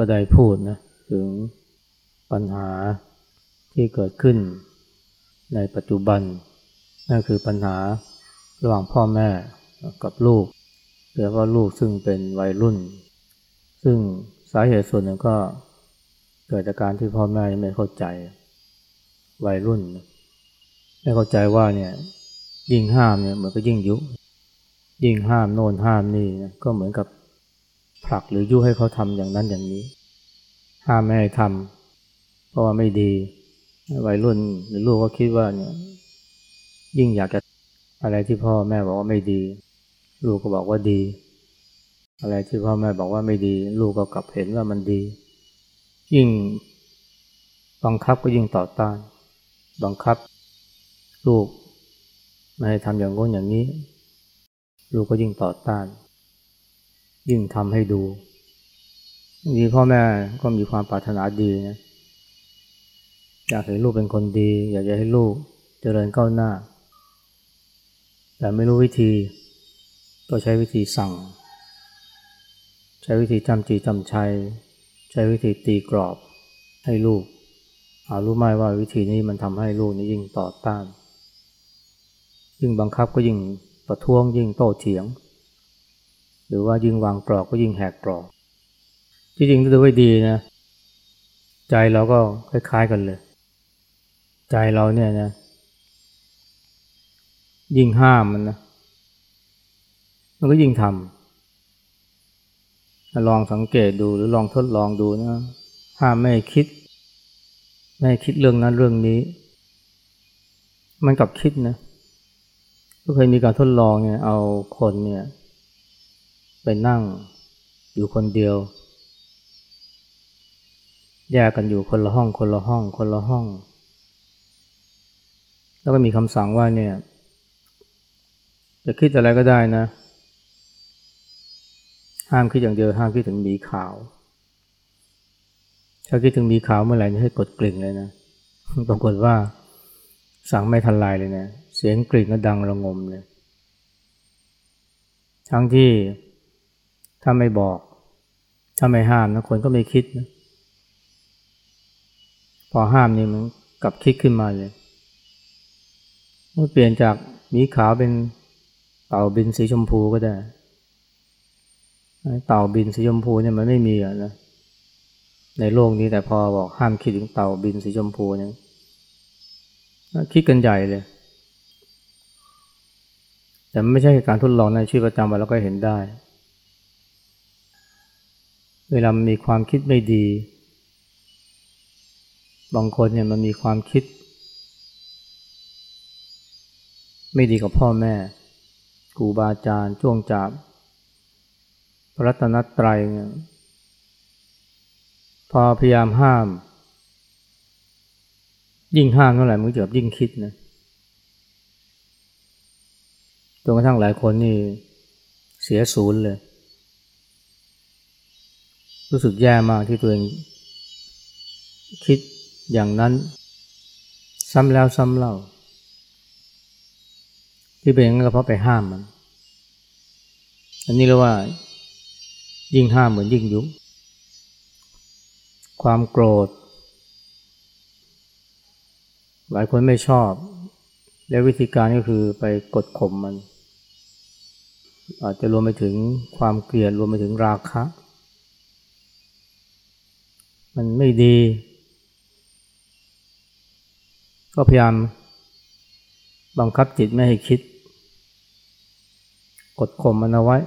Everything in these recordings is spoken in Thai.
ก็ได้พูดนะถึงปัญหาที่เกิดขึ้นในปัจจุบัน นั่นคือปัญหาระหว่างพ่อแม่กับลูกโดยเฉพาะลูกซึ่งเป็นวัยรุ่น ซึ่งสาเหตุส่วนหนึ่งก็เกิดจากการที่พ่อแม่ไม่เข้าใจวัยรุ่น ไม่เข้าใจว่าเนี่ยยิ่งห้ามเนี่ยเหมือนก็ยิ่งยุ ยิ่งห้ามโน่นห้ามนี่นะก็เหมือนกับ ผลักหรือยุให้เขาทำอย่างนั้นอย่างนี้ ห้ามไม่ให้ทำเพราะว่าไม่ดี วัยรุ่นหรือลูกก็คิดว่าเนี่ยยิ่งอยากจะอะไรที่พ่อแม่บอกว่าไม่ดี ลูกก็บอกว่าดี อะไรที่พ่อแม่บอกว่าไม่ดี ลูกก็กลับเห็นว่ามันดี ยิ่งบังคับก็ยิ่งต่อต้าน บังคับ ลูกไม่ให้ทำอย่างโน้นอย่างนี้ ลูกก็ยิ่งต่อต้าน ยิ่งทำให้ดูดีพ่อแม่ก็มีความปรารถนาดีนะอยากให้ลูกเป็นคนดี อยากจะให้ลูกเจริญก้าวหน้า แต่ไม่รู้วิธี ก็ใช้วิธีสั่ง ใช้วิธีจำจีจำชัย ใช้วิธีตีกรอบให้ลูกอารู้ไหมว่าวิธีนี้มันทำให้ลูกนี้ยิ่งต่อต้าน ยิ่งบังคับก็ยิ่งประท้วงยิ่งโต้เถียง หรือว่ายิ่งวางกรอบก็ยิ่งแหกกรอบ ที่จริงถ้าดูไว้ดีนะ ใจเราก็คล้ายๆกันเลย ใจเราเนี่ยนะ ยิ่งห้ามมันนะ มันก็ยิ่งทำลองสังเกตดูหรือลองทดลองดูนะ ห้ามไม่คิด ไม่คิดเรื่องนั้นเรื่องนี้ มันกลับคิดนะก็เคยมีการทดลองเนี่ย เอาคนเนี่ย ไปนั่งอยู่คนเดียว แยกกันอยู่คนละห้อง คนละห้อง คนละห้อง แล้วก็มีคำสั่งว่าเนี่ย จะคิดอะไรก็ได้นะ ห้ามคิดอย่างเดียวห้ามคิดถึงมีขาว ถ้าคิดถึงมีขาวเมื่อไหร่นี่ให้กดกลิ่งเลยนะปรากฏว่าสั่งไม่ทันลายเลยเนะ เสียงกลิ่งก็ดังระงมเลย ทั้งที่ ถ้าไม่บอก ถ้าไม่ห้ามนะคนก็ไม่คิดนะพอห้ามนี่มันกลับคิดขึ้นมาเลยเมื่อเปลี่ยนจากมีขาวเป็นเต่าบินสีชมพูก็ได้ เต่าบินสีชมพูเนี่ยมันไม่มีอะนะ ในโลกนี้แต่พอบอกห้ามคิดถึงเต่าบินสีชมพูเนี่ยคิดกันใหญ่เลย แต่ไม่ใช่การทดลองในชีวิตประจำวันเราก็เห็นได้ เวลามีความคิดไม่ดี บางคนเนี่ยมันมีความคิด ไม่ดีกับพ่อแม่ครูบาอาจารย์ช่วงจับพระรัตนตรัยเนี่ยพอพยายามห้าม ยิ่งห้ามเท่าไหร่มันจะยิ่งคิดนะจนกระทั่งหลายคนนี่เสียศูนย์เลย รู้สึกแย่มากที่ตัวเอง คิดอย่างนั้น ซ้ำแล้วซ้ำเล่า ที่เป็นอย่างนั้นก็เพราะไปห้ามมัน อันนี้เรียกว่า ยิ่งห้ามเหมือนยิ่งยุความโกรธ หลายคนไม่ชอบ และวิธีการก็คือไปกดข่มมัน อาจจะรวมไปถึงความเกลียดรวมไปถึงราคะ มันไม่ดี ก็พยายามบังคับจิตไม่ให้คิด กดข่มมันเอาไว้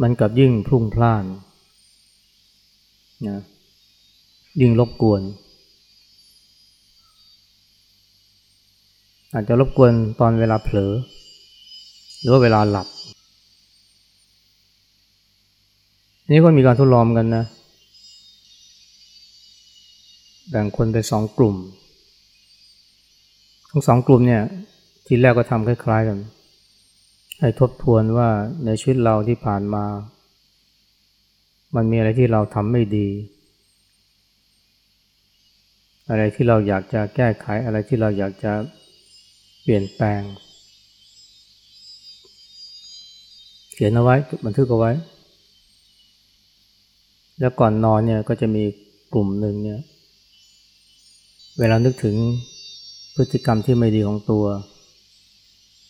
มันกับยิ่งพุ่งพล่านนะยิ่งรบกวน อาจจะรบกวนตอนเวลาเผลอ หรือว่าเวลาหลับ นี่ก็มีการทดลองกันนะ แบ่งคนไปสองกลุ่ม ทั้งสองกลุ่มเนี่ยทีแรกก็ทำคล้ายๆกัน ให้ทบทวนว่าในชีวิตเราที่ผ่านมา มันมีอะไรที่เราทำไม่ดี อะไรที่เราอยากจะแก้ไขอะไรที่เราอยากจะเปลี่ยนแปลง เขียนเอาไว้บันทึกเอาไว้ แล้วก่อนนอนเนี่ยก็จะมีกลุ่มหนึ่งเนี่ย เวลานึกถึงพฤติกรรมที่ไม่ดีของตัว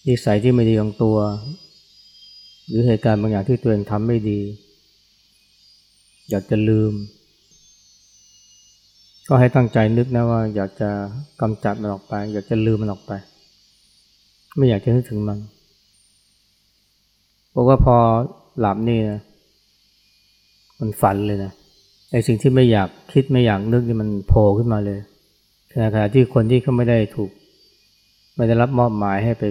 นิสัยที่ไม่ดีของตัว หรือเหตุการณ์บางอย่างที่ตัวเองทำไม่ดี อยากจะลืม ก็ให้ตั้งใจนึกนะว่า อยากจะกำจัดมันออกไป อยากจะลืมมันออกไป ไม่อยากจะนึกถึงมันเพราะว่าพอหลับนี่นะมันฝันเลยนะไอ้สิ่งที่ไม่อยากคิดไม่อยากนึกนี่มันโผล่ขึ้นมาเลย ขณะที่คนที่เขาไม่ได้ถูก ไม่ได้รับมอบหมายให้ไป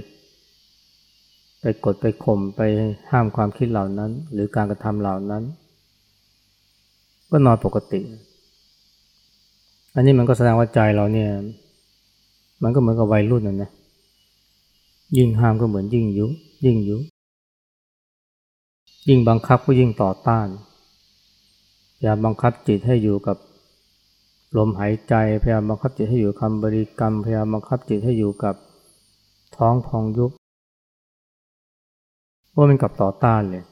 ไปกดไปข่มไปห้ามความคิดเหล่านั้น หรือการกระทำเหล่านั้น ก็นอนปกติ อันนี้มันก็แสดงว่าใจเราเนี่ย มันก็เหมือนกับวัยรุ่นนั่นนะยิ่งห้ามก็เหมือนยิ่งยุ ยิ่งยุ ยิ่งบังคับก็ยิ่งต่อต้านพยายาบังคับจิตให้อยู่กับ ลมหายใจพยายามบังคับจิตให้อยู่คำบริกรรมพยายามบังคับจิตให้อยู่กับท้องพองยุบว่ามันกับต่อต้านเลย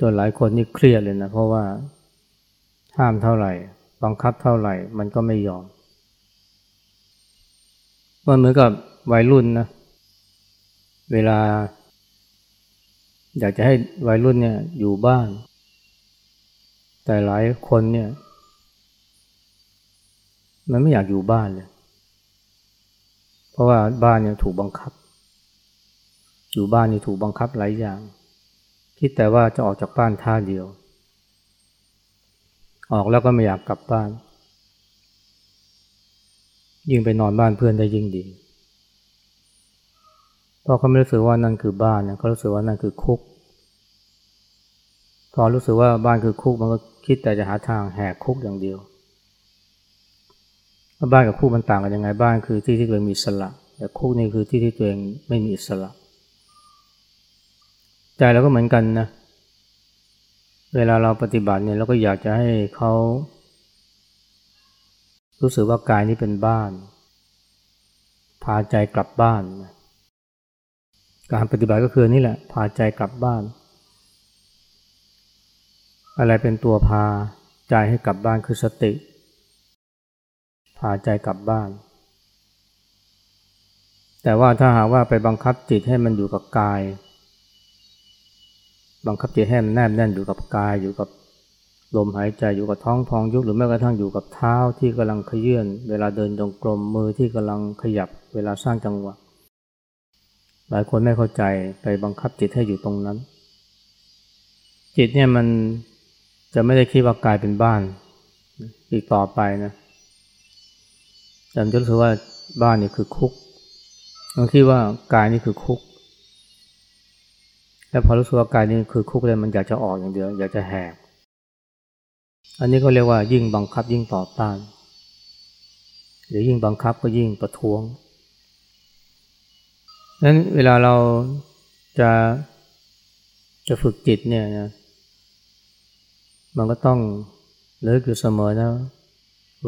จนหลายคนนี่เครียดเลยนะเพราะว่าห้ามเท่าไหร่ บังคับเท่าไหร่ มันก็ไม่ยอมมันเหมือนกับวัยรุ่นนะเวลา อยากจะให้วัยรุ่นเนี่ยอยู่บ้าน แต่หลายคนเนี่ย มันไม่อยากอยู่บ้านเลย เพราะว่าบ้านเนี่ยถูกบังคับ อยู่บ้านนี่ถูกบังคับหลายอย่าง คิดแต่ว่าจะออกจากบ้านท่าเดียว ออกแล้วก็ไม่อยากกลับบ้าน ยิ่งไปนอนบ้านเพื่อนได้ยิ่งดี เพราะเขาไม่รู้สึกว่านั่นคือบ้านนะเขารู้สึกว่านั่นคือคุกพอรู้สึกว่าบ้านคือคุกมันก็ คิดแต่จะหาทางแหกคุกอย่างเดียว บ้านกับคุกมันต่างกันยังไงบ้านคือที่ที่ตัวเองมีสละแต่คุกนี่คือที่ที่ตัวเองไม่มีอิสระ ใจเราก็เหมือนกันนะเวลาเราปฏิบัติเนี่ยเราก็อยากจะให้เขารู้สึกว่ากายนี้เป็นบ้าน พาใจกลับบ้าน การปฏิบัติก็คือนี่แหละ พาใจกลับบ้าน อะไรเป็นตัวพาใจให้กลับบ้านคือสติ พาใจกลับบ้าน แต่ว่าถ้าหากว่าไปบังคับจิตให้มันอยู่กับกาย บังคับจิตให้มันแนบแน่นอยู่กับกายอยู่กับลมหายใจอยู่กับท้องพองยุบหรือแม้กระทั่งอยู่กับเท้าที่กำลังขยื่นเวลาเดินจงกรมมือที่กำลังขยับเวลาสร้างจังหวะ หลายคนไม่เข้าใจไปบังคับจิตให้อยู่ตรงนั้น จิตเนี่ยมัน จะไม่ได้คิดว่ากายเป็นบ้าน อีกต่อไปนะแต่จะรู้สึกว่าบ้านนี่คือคุกมันคิดว่ากายนี่คือคุก แล้วพอรู้สึกว่ากายนี่คือคุกเลยมันอยากจะออกอย่างเดียว อยากจะแหก อันนี้ก็เรียกว่ายิ่งบังคับยิ่งต่อต้าน หรือยิ่งบังคับก็ยิ่งประท้วงนั้นเวลาเราจะจะฝึกจิตเนี่ยนะ มันก็ต้องเลิกอยู่เสมอนะ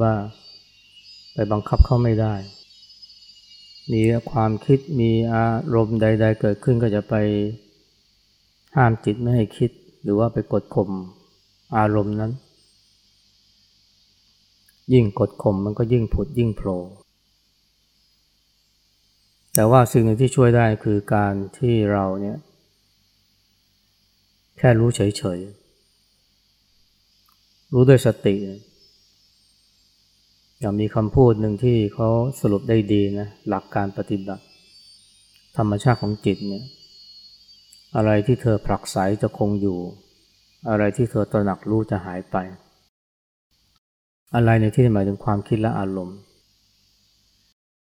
ว่าไปบังคับเขาไม่ได้ มีความคิดมีอารมณ์ใด ๆ เกิดขึ้นก็จะไปห้ามจิตไม่ให้คิด หรือว่าไปกดข่มอารมณ์นั้น ยิ่งกดข่มมันก็ยิ่งผุดยิ่งโผล่แต่ว่าสิ่งหนึ่งที่ช่วยได้คือการที่เราเนี่ยแค่รู้เฉยๆ รู้ด้วยสติ อย่างมีคำพูดหนึ่งที่เขาสรุปได้ดีนะ หลักการปฏิบัติ ธรรมชาติของจิตเนี่ย อะไรที่เธอผลักไสจะคงอยู่ อะไรที่เธอตระหนักรู้จะหายไป อะไรในที่หมายถึงความคิดและอารมณ์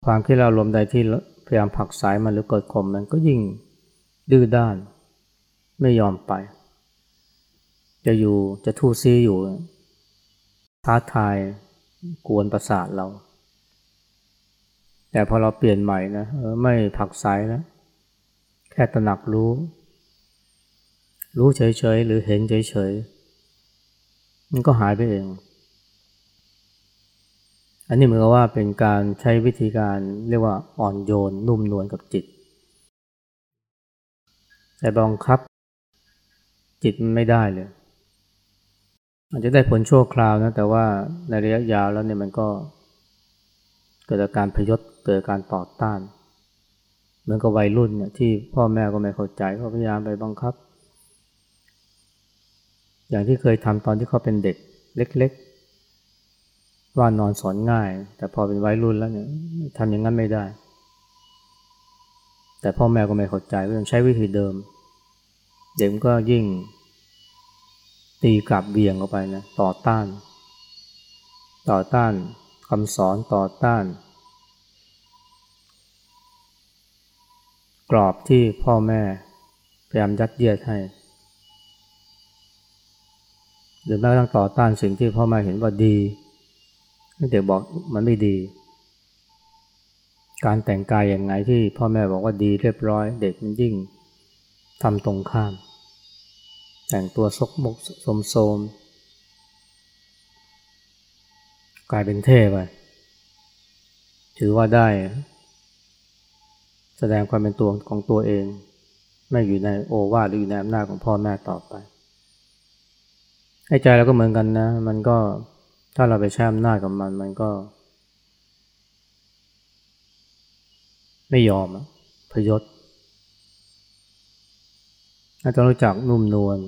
ความคิดและอารมณ์ใดที่พยายามผลักไสมันหรือกดข่มมันก็ยิ่งดื้อด้าน ไม่ยอมไป จะอยู่จะทู่ซีอยู่ท้าทายกวนประสาทเรา แต่พอเราเปลี่ยนใหม่นะไม่ผักสายแล้วแค่ตระหนักรู้ รู้เฉยๆ หรือเห็นเฉยๆ มันก็หายไปเอง อันนี้เหมือนกับว่าเป็นการใช้วิธีการเรียกว่าอ่อนโยนนุ่มนวลกับจิต แต่บังคับ จิตไม่ได้เลย อาจจะได้ผลชั่วคราวนะ แต่ว่าในระยะยาวแล้วเนี่ยมันก็ เกิดอาการพยศเกิดการต่อต้านเหมือนกับวัยรุ่นเนี่ยที่พ่อแม่ก็ไม่เข้าใจก็พยายามไปบังคับ อย่างที่เคยทำตอนที่เขาเป็นเด็กเล็ก ๆ ว่านอนสอนง่าย แต่พอเป็นวัยรุ่นแล้วเนี่ยทำอย่างนั้นไม่ได้ แต่พ่อแม่ก็ไม่เข้าใจก็ยังใช้วิธีเดิม เด็กก็ยิ่ง ตีกลับเบี่ยงออกไปนะต่อต้าน ต่อต้านคำสอนต่อต้าน กรอบที่พ่อแม่พยายามยัดเยียดให้ หรือแม้กระทั่งต่อต้านสิ่งที่พ่อแม่เห็นว่าดีเด็กบอกมันไม่ดี การแต่งกายอย่างไงที่พ่อแม่บอกว่าดีเรียบร้อย เด็กมันยิ่งทำตรงข้าม แต่งตัวซกมกสมโสม กลายเป็นเท่ไปถือว่าได้ แสดงความเป็นตัวของตัวเอง ไม่อยู่ในโอวาทหรืออยู่ในอำนาจของพ่อแม่ต่อไป ให้ใจเราก็เหมือนกันนะ มันก็ถ้าเราไปใช้อำนาจกับมันมันก็ ไม่ยอมพยศ ต้องรู้จักนุ่มนวล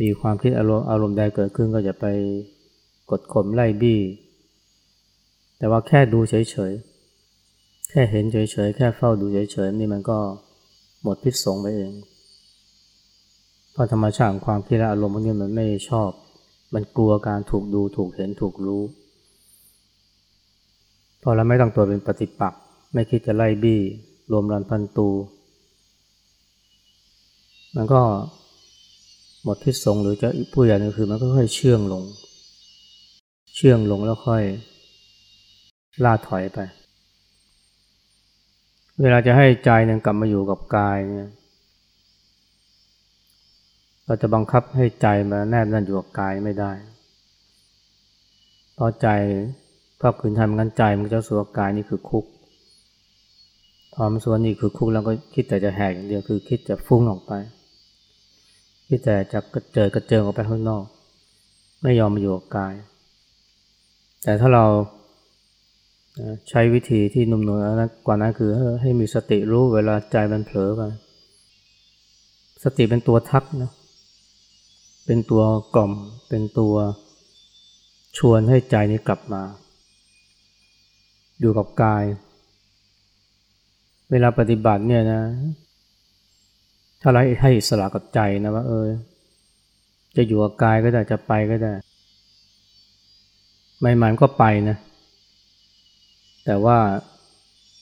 มีความคิดอารมณ์อารมณ์ใดเกิดขึ้นก็จะไปกดข่มไล่บี้ แต่ว่าแค่ดูเฉยๆ แค่เห็นเฉยๆ แค่เฝ้าดูเฉยๆ นี่มันก็หมดพิษสงไปเอง เพราะธรรมชาติของความคิดและอารมณ์พวกนี้มันไม่ชอบ มันกลัวการถูกดูถูกเห็นถูกรู้ พอเราไม่ต้องตัวเป็นปฏิปักษ์ ไม่คิดจะไล่บี้ รวมรันพันตู มันก็หมดพิษสงหรือจะผู้ใหญ่นึงคือมันก็ค่อยเชื่องลง เชื่องลงแล้วค่อยล่าถอยไป เวลาจะให้ใจเนี่ยกลับมาอยู่กับกายเนี่ยเราจะบังคับให้ใจมาแนบแน่นอยู่กับกายไม่ได้เพราะใจพอคืนทำงั้นใจมันจะสวกายนี่คือคุกพอมันสวนนี่คือคุกแล้วก็คิดแต่จะแหกอย่างเดียวคือคิดจะฟุ้งออกไป คิดแต่จะกระเจิดกระเจิงออกไปข้างนอก ไม่ยอมมาอยู่กับกาย แต่ถ้าเราใช้วิธีที่นุ่มนวลกว่านั้นคือให้มีสติรู้เวลาใจมันเผลอไปสติเป็นตัวทักนะเป็นตัวกล่อม เป็นตัวชวนให้ใจนี้กลับมา อยู่กับกาย เวลาปฏิบัติเนี่ยนะ ถ้าเราให้อิสระกับใจนะว่าเออ จะอยู่กับกายก็ได้จะไปก็ได้ไม่มันก็ไปนะ แต่ว่า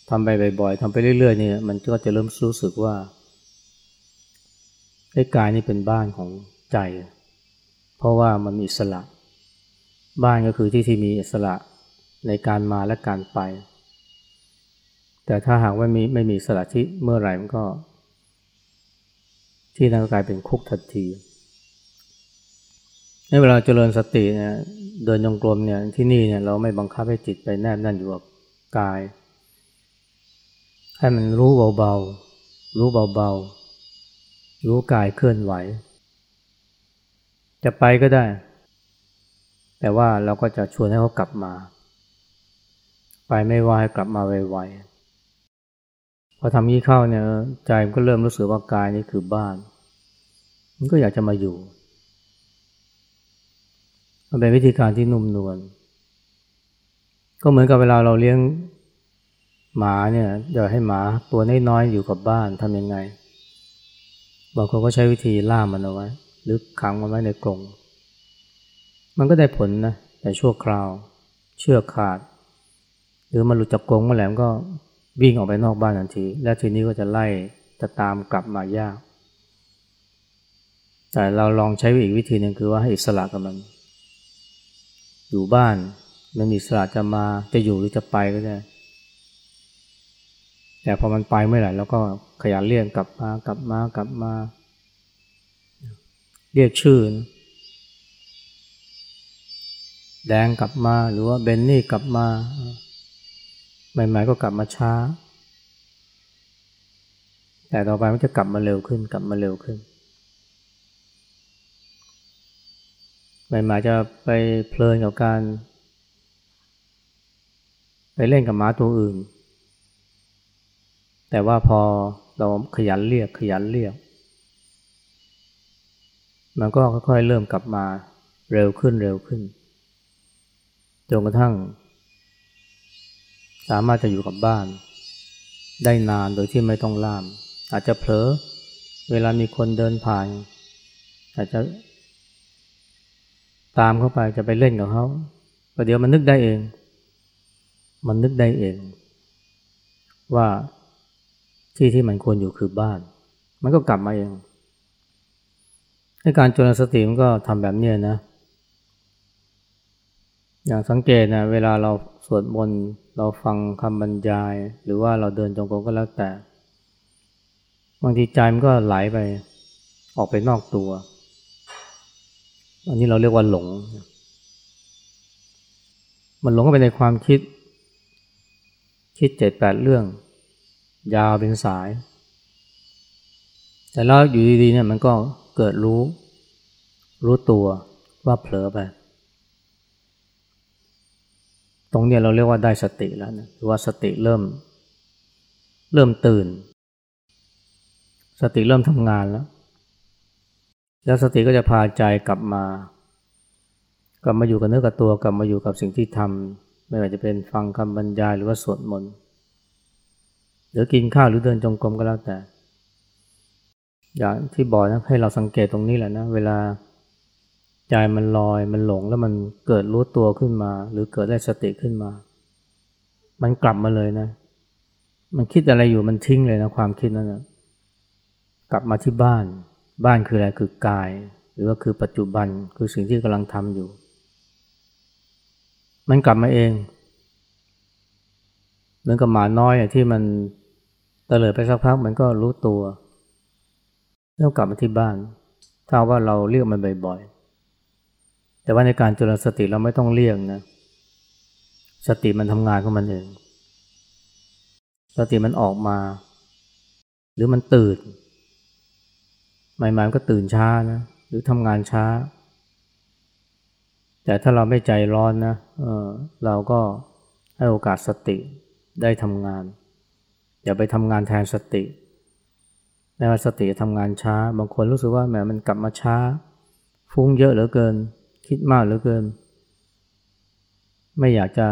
ทำไปบ่อยๆทำไปเรื่อยๆเนี่ยมันก็จะเริ่มรู้สึกว่าไอ้กายนี่เป็นบ้านของใจ เพราะว่ามันมีอิสระ บ้านก็คือที่ที่มีอิสระในการมาและการไป แต่ถ้าหากว่ามีไม่มีอิสระที่เมื่อไหร่มันก็ ที่นั่นก็กลายเป็นคุกทันทีในเวลาเจริญสติเนี่ยเดินยงกลมเนี่ยที่นี่เนี่ยเราไม่บังคับให้จิตไปแนบนั่นอยู่กับกาย ให้มันรู้เบาๆ รู้เบาๆ รู้กายเคลื่อนไหว จะไปก็ได้ แต่ว่าเราก็จะชวนให้เขากลับมา ไปไม่ไหวกลับมาไวๆ พอทำนี้เข้าเนี่ยใจมันก็เริ่มรู้สึกว่ากายนี่คือบ้าน มันก็อยากจะมาอยู่มันเป็นวิธีการที่นุ่มนวลก็เหมือนกับเวลาเราเลี้ยงหมาเนี่ยอยากให้หมาตัวน้อยๆอยู่กับบ้านทำยังไงบางคนก็ใช้วิธีล่ามันเอาไว้ หรือขังมันไว้ในกรงมันก็ได้ผลนะแต่ชั่วคราว เชือกขาด หรือมันหลุดจากกรงเมื่อไหร่ก็ วิ่งออกไปนอกบ้านทันที และทีนี้ก็จะไล่จะตามกลับมายาก แต่เราลองใช้อีกวิธีหนึ่งคือว่าให้อิสระกับมัน อยู่บ้านมันมีสระจะมาจะอยู่หรือจะไปก็ได้ แต่พอมันไปเมื่อไหร่แล้วก็ขยันเรียกกลับมากลับมากลับมา เรียกชื่อแดงกลับมาหรือว่าเบนนี่กลับมา ใหม่ๆก็กลับมาช้า แต่ต่อไปมันจะกลับมาเร็วขึ้น กลับมาเร็วขึ้น ใหม่ๆจะไปเพลินกับการ ไปเล่นกับหมาตัวอื่น แต่ว่าพอเราขยันเรียกขยันเรียก มันก็ค่อยๆเริ่มกลับมาเร็วขึ้นเร็วขึ้นจนกระทั่ง สามารถจะอยู่กับบ้าน ได้นานโดยที่ไม่ต้องล่าม อาจจะเผลอเวลามีคนเดินผ่าน อาจจะ ตามเข้าไปจะไปเล่นกับเขาประเดี๋ยวมันนึกได้เอง มันนึกได้เอง ว่าที่ที่มันควรอยู่คือบ้าน มันก็กลับมาเองให้การจนสติมันก็ทำแบบนี้นะ อย่างสังเกตนะเวลาเรา สวดมนต์เราฟังคำบรรยาย หรือว่าเราเดินจงกรมก็แล้วแต่ บางทีใจมันก็ไหลไป ออกไปนอกตัว อันนี้เราเรียกว่าหลง มันหลงเข้าไปในความคิด คิดเจ็ดแปดเรื่อง ยาวเป็นสาย แต่แล้วอยู่ดีๆเนี่ยมันก็เกิดรู้ รู้ตัวว่าเผลอไป ตรงเนี้ยเราเรียกว่าได้สติแล้วนะหรือว่าสติเริ่ม เริ่มตื่น สติเริ่มทำงานแล้ว แล้วสติก็จะพาใจกลับมา กลับมาอยู่กับเนื้อกับตัวกลับมาอยู่กับสิ่งที่ทำไม่ว่าจะเป็นฟังคำบรรยายหรือว่าสวดมนต์หรือกินข้าวหรือเดินจงกรมก็แล้วแต่ อย่างที่บอกนะให้เราสังเกตตรงนี้แหละนะเวลา ใจมันลอยมันหลงแล้วมันเกิดรู้ตัวขึ้นมา หรือเกิดได้สติขึ้นมา มันกลับมาเลยนะ มันคิดอะไรอยู่มันทิ้งเลยนะความคิดนั้นนะกลับมาที่บ้าน บ้านคืออะไรคือกาย หรือว่าคือปัจจุบันคือสิ่งที่กำลังทำอยู่ มันกลับมาเองเหมือนกับหมาน้อยที่มันเตลิดไปสักพักมันก็รู้ตัวแล้วกลับมาที่บ้าน ถ้าว่าเราเรียกมันบ่อยๆ แต่ว่าในการจุลสติเราไม่ต้องเรียกนะ สติมันทำงานของมันเอง สติมันออกมา หรือมันตื่นใหม่ๆก็ตื่นช้านะ หรือทำงานช้า แต่ถ้าเราไม่ใจร้อนนะเออเราก็ให้โอกาสสติได้ทำงาน อย่าไปทำงานแทนสติแม้ว่าสติทำงานช้า บางคนรู้สึกว่าแหมมันกลับมาช้า ฟุ้งเยอะเหลือเกิน คิดมากเหลือเกิน ไม่อยากจะ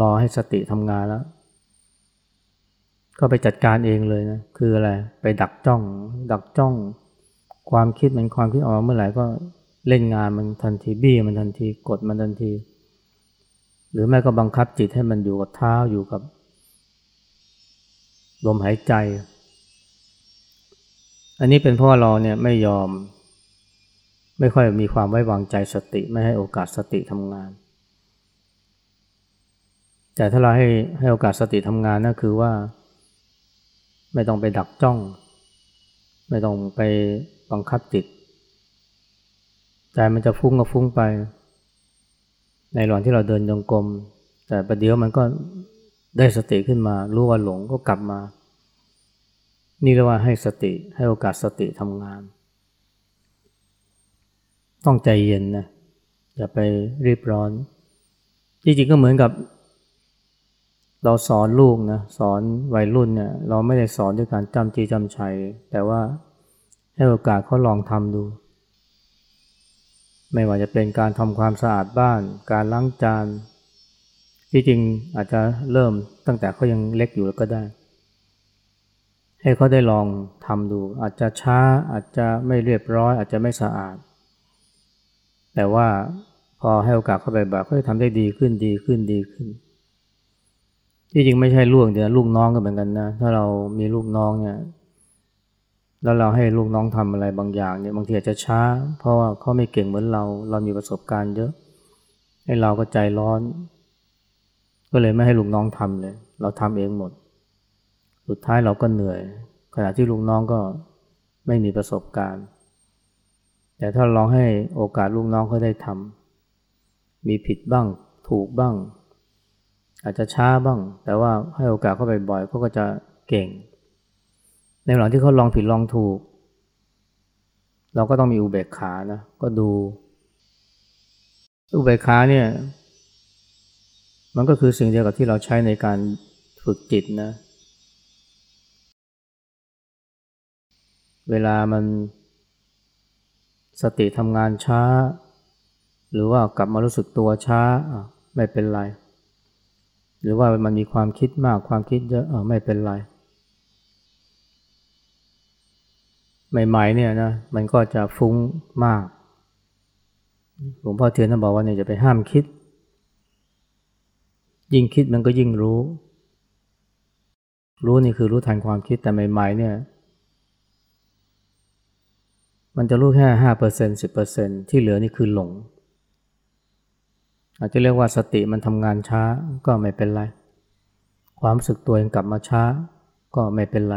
รอให้สติทำงานแล้ว ก็ไปจัดการเองเลยนะ คืออะไร ไปดักจ้อง ดักจ้อง ความคิดมันความคิดออกมาเมื่อไหร่ก็เล่นงานมันทันทีบี้มันทันทีกดมันทันที หรือแม่ก็บังคับจิตให้มันอยู่กับเท้าอยู่กับลมหายใจ อันนี้เป็นเพราะเราเนี่ยไม่ยอม ไม่ค่อยมีความไว้วางใจสติไม่ให้โอกาสสติทำงาน แต่ถ้าเราให้ให้โอกาสสติทำงานนั่นคือว่า ไม่ต้องไปดักจ้อง ไม่ต้องไปบังคับจิตใจมันจะฟุ้งก็ฟุ้งไป ในระหว่างที่เราเดินจงกรมแต่ประเดี๋ยวมันก็ได้สติขึ้นมา รู้ว่าหลงก็กลับมา นี่เรียกว่าให้สติให้โอกาสสติทำงาน ต้องใจเย็นนะอย่าไปรีบร้อน จริงๆก็เหมือนกับ เราสอนลูกนะสอนวัยรุ่นเนี่ยเราไม่ได้สอนด้วยการจำจีจำชัย แต่ว่าให้โอกาสเขาลองทำดู ไม่ว่าจะเป็นการทำความสะอาดบ้าน การล้างจานที่จริงอาจจะเริ่มตั้งแต่เขายังเล็กอยู่แล้วก็ได้ ให้เขาได้ลองทำดู อาจจะช้าอาจจะไม่เรียบร้อย อาจจะไม่สะอาด แต่ว่าพอให้โอกาสเขาไปแบบเขาจะทำได้ดีขึ้นดีขึ้นดีขึ้น ที่จริงไม่ใช่ลูกเดียวลูกน้องก็เหมือนกันนะ ถ้าเรามีลูกน้องเนี่ย แล้วเราให้ลูกน้องทำอะไรบางอย่างเนี่ยบางทีอาจจะช้า เพราะว่าเขาไม่เก่งเหมือนเรา เรามีประสบการณ์เยอะ ให้เราก็ใจร้อน ก็เลยไม่ให้ลูกน้องทำเลย เราทำเองหมด สุดท้ายเราก็เหนื่อย ขณะที่ลูกน้องก็ไม่มีประสบการณ์ แต่ถ้าลองให้โอกาสลูกน้องเขาได้ทำมีผิดบ้างถูกบ้าง อาจจะช้าบ้าง แต่ว่าให้โอกาสเขาบ่อยๆเขาก็จะเก่ง ในหลังที่เขาลองผิดลองถูก เราก็ต้องมีอุเบกขานะก็ดู อุเบกขาเนี่ย มันก็คือสิ่งเดียวกับที่เราใช้ในการฝึกจิตนะ เวลามัน สติทำงานช้า หรือว่ากลับมารู้สึกตัวช้าไม่เป็นไร หรือว่ามันมีความคิดมากความคิดเยอะไม่เป็นไร ใหม่ๆเนี่ยนะมันก็จะฟุ้งมากหลวงพ่อเทียนท่านบอกว่าเนี่ยจะไปห้ามคิด ยิ่งคิดมันก็ยิ่งรู้ รู้นี่คือรู้ทันความคิดแต่ใหม่ๆเนี่ย มันจะรู้แค่ห้าเปอร์เซ็นสิบเปอร์เซ็นที่เหลือนี่คือหลง อาจจะเรียกว่าสติมันทำงานช้าก็ไม่เป็นไร ความสึกตัวเองกลับมาช้าก็ไม่เป็นไร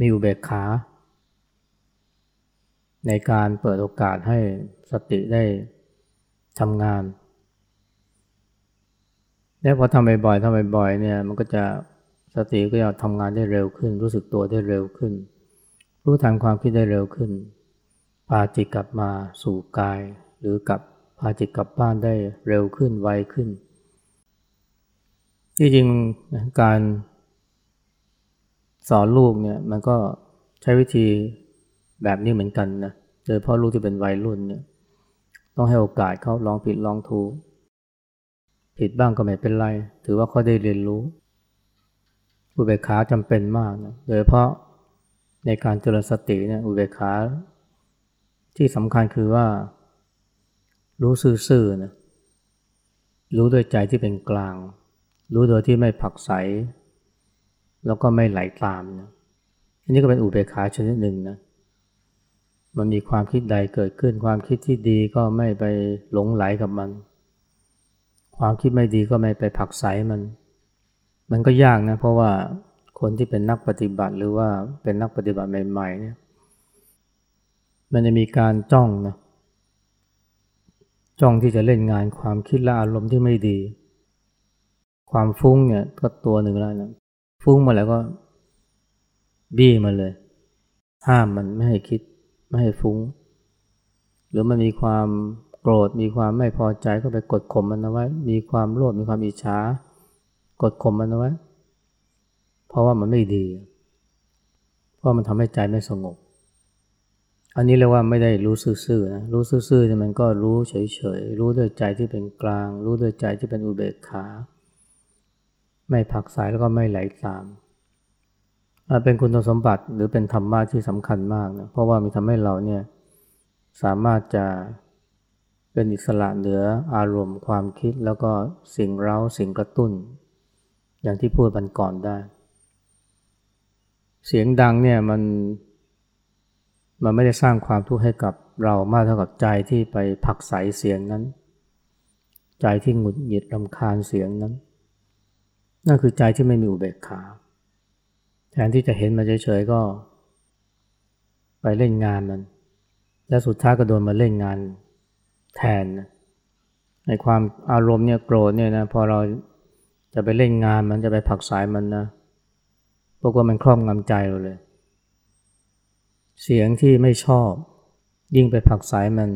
มีอุเบกขา ในการเปิดโอกาสให้สติได้ทำงาน แล้วพอทำบ่อยๆทำบ่อยๆเนี่ยมันก็จะสติก็จะทำงานได้เร็วขึ้น รู้สึกตัวได้เร็วขึ้น รู้ทันความคิดได้เร็วขึ้น พาจิตกลับมาสู่กาย หรือกับพาจิตกลับบ้านได้เร็วขึ้นไวขึ้น ที่จริงการสอนลูกเนี่ยมันก็ใช้วิธีแบบนี้เหมือนกันนะโดยเพราะลูกที่เป็นวัยรุ่นเนี่ยต้องให้โอกาสเขาลองผิดลองถูกผิดบ้างก็ไม่เป็นไร ถือว่าเขาได้เรียนรู้อุเบกขาจำเป็นมากนะโดยเพราะ ในการเจริญสติเนี่ยอุเบกขาที่สำคัญคือว่า รู้ซื่อๆนะรู้ด้วยใจที่เป็นกลาง รู้โดยที่ไม่ผักใส แล้วก็ไม่ไหลตามนะอันนี้ก็เป็นอุเบกขาชนิดหนึ่งนะมันมีความคิดใดเกิดขึ้น ความคิดที่ดีก็ไม่ไปหลงไหลกับมัน ความคิดไม่ดีก็ไม่ไปผักใสมัน มันก็ยากนะเพราะว่า คนที่เป็นนักปฏิบัติหรือว่าเป็นนักปฏิบัติใหม่ๆเนี่ยมันจะมีการจ้องนะจ้องที่จะเล่นงานความคิดและอารมณ์ที่ไม่ดี ความฟุ้งเนี่ยก็ตัวหนึ่งแล้วนะฟุ้งมาแล้วก็บี้มาเลย ห้ามมันไม่ให้คิดไม่ให้ฟุ้ง หรือมันมีความโกรธมีความไม่พอใจก็ไปกดข่มมันเอาไว้ มีความโลภมีความอิจฉากดข่มมันเอาไว้ เพราะว่ามันไม่ดี เพราะมันทำให้ใจไม่สงบ อันนี้เรียกว่าไม่ได้รู้ซื่อๆนะรู้ซื่อๆมันก็รู้เฉยๆ รู้ด้วยใจที่เป็นกลาง รู้ด้วยใจที่เป็นอุเบกขา ไม่ผักสายแล้วก็ไม่ไหลตามเป็นคุณสมบัติหรือเป็นธรรมะที่สำคัญมากนะเพราะว่ามีทำให้เราเนี่ยสามารถจะเป็นอิสระเหนืออารมณ์ความคิดแล้วก็สิ่งเร้าสิ่งกระตุ้น อย่างที่พูดบันก่อนได้ เสียงดังเนี่ยมันมันไม่ได้สร้างความทุกข์ให้กับเรามากเท่ากับใจที่ไปผักใสเสียงนั้น ใจที่หงุดหงิดรำคาญเสียงนั้น นั่นคือใจที่ไม่มีอุเบกขาแทนที่จะเห็นมันเฉยๆก็ ไปเล่นงานมัน แล้วสุดท้ายก็โดนมาเล่นงานแทนในความอารมณ์เนี่ยโกรธเนี่ยนะพอเราจะไปเล่นงานมันจะไปผักสายมันนะ พวกว่ามันครอบงำใจเราเลย เสียงที่ไม่ชอบ ยิ่งไปผักสายมัน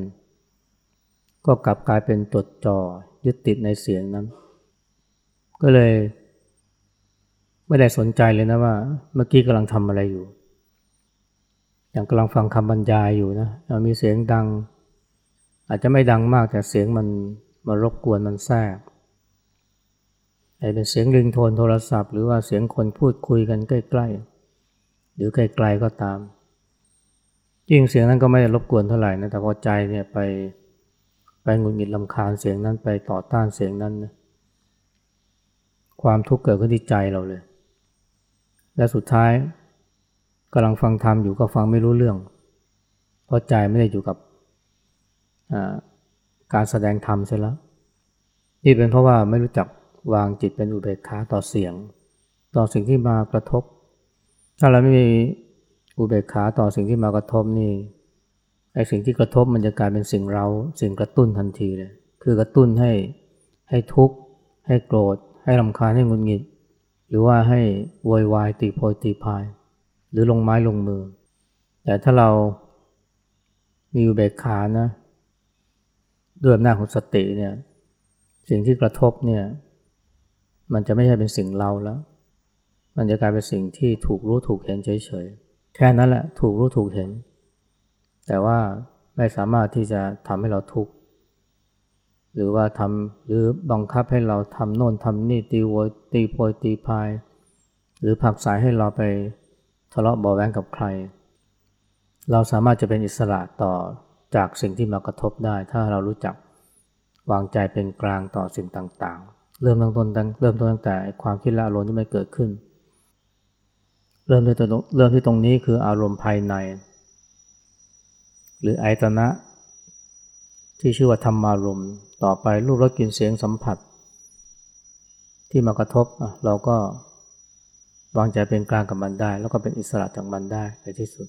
ก็กลับกลายเป็นตดจ่อยึดติดในเสียงนั้น ก็เลย ไม่ได้สนใจเลยนะว่า เมื่อกี้กำลังทำอะไรอยู่ อย่างกำลังฟังคำบรรยายอยู่นะมีเสียงดัง อาจจะไม่ดังมากแต่เสียงมันมารบกวนมันแทรก ไอ้เป็นเสียงริงโทนโทรศัพท์ หรือว่าเสียงคนพูดคุยกันใกล้ๆ หรือไกลๆก็ตาม ยิ่งเสียงนั้นก็ไม่ได้รบกวนเท่าไหร่นะแต่พอใจเนี่ยไปไปงุนงิดลำคาญเสียงนั้นไปต่อต้านเสียงนั้นนะความทุกข์เกิดขึ้นที่ใจเราเลย และสุดท้ายกำลังฟังธรรมอยู่ก็ฟังไม่รู้เรื่อง เพราะใจไม่ได้อยู่กับการแสดงธรรมเสียแล้ว นี่เป็นเพราะว่าไม่รู้จัก วางจิตเป็นอุเบกขาต่อเสียง ต่อสิ่งที่มากระทบ ถ้าเราไม่มีอุเบกขาต่อสิ่งที่มากระทบนี่ไอ้สิ่งที่กระทบมันจะกลายเป็นสิ่งเราสิ่งกระตุ้นทันทีเลยคือกระตุ้นให้ให้ทุกข์ ให้โกรธ ให้ลำคาญให้งุนงิด หรือว่าให้วอยวายตีโพยตีพาย หรือลงไม้ลงมือ แต่ถ้าเรามีอุเบกขานะด้วยอำนาจของสติเนี่ยสิ่งที่กระทบเนี่ย มันจะไม่ใช่เป็นสิ่งเราแล้ว มันจะกลายเป็นสิ่งที่ถูกรู้ถูกเห็นเฉยๆ แค่นั้นแหละถูกรู้ถูกเห็น แต่ว่าไม่สามารถที่จะทำให้เราทุกข์ หรือว่าทำหรือบังคับให้เราทำโน่นทำนี่ตีโวยตีโพยตีพาย หรือผักสายให้เราไปทะเลาะเบาแวงกับใคร เราสามารถจะเป็นอิสระต่อจากสิ่งที่มากระทบได้ ถ้าเรารู้จักวางใจเป็นกลางต่อสิ่งต่างๆ เริ่มตั้งต้นเริ่มต้นตั้งแต่ความคิดและอารมณ์ที่มันเกิดขึ้น เริ่มที่ตรงเริ่มที่ตรงนี้คืออารมณ์ภายใน หรือไอตนะ ที่ชื่อว่าธรรมารมณ์ ต่อไปรูปรสกลิ่นเสียงสัมผัส ที่มากระทบเราก็วางใจเป็นกลางกับมันได้ แล้วก็เป็นอิสระจากมันได้ในที่สุด